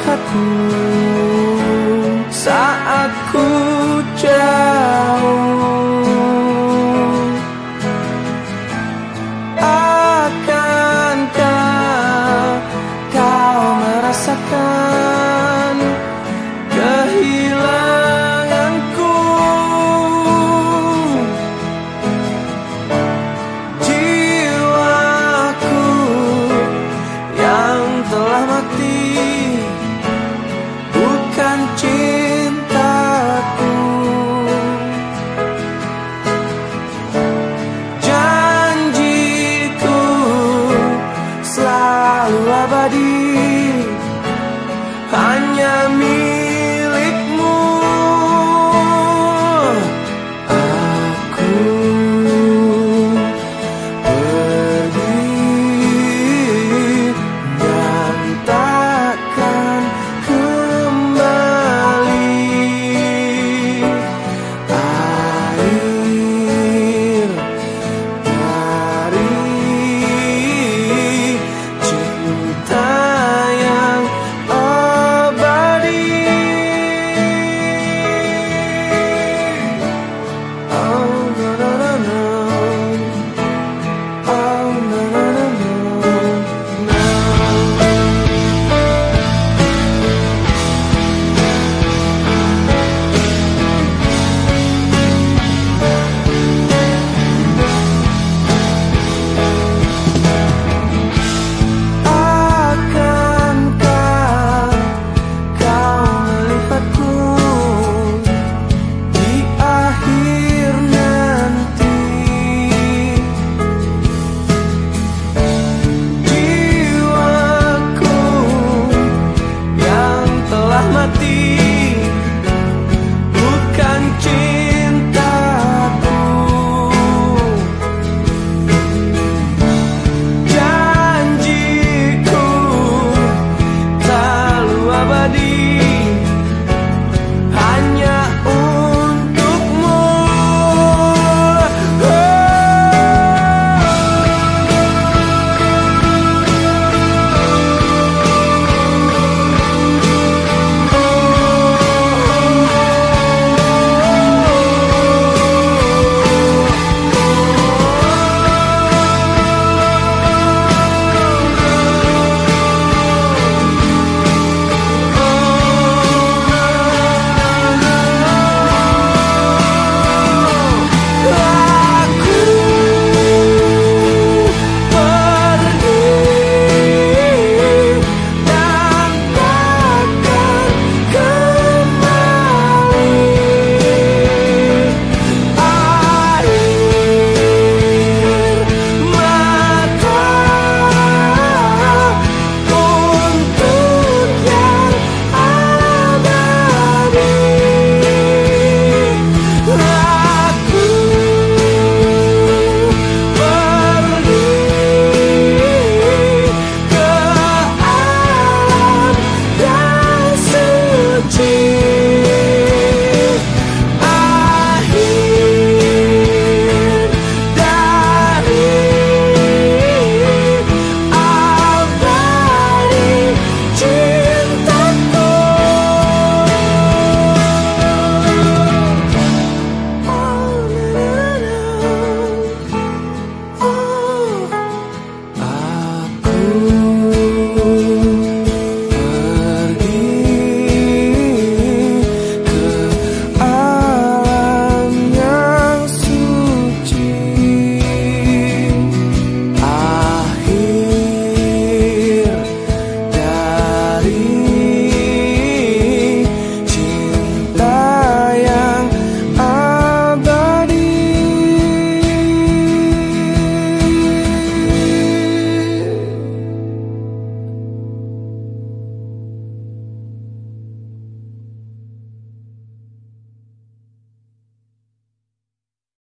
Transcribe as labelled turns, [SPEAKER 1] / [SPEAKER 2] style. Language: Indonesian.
[SPEAKER 1] melihatku saat ku jauh. Akankah kau merasakan kehilangan hanya mi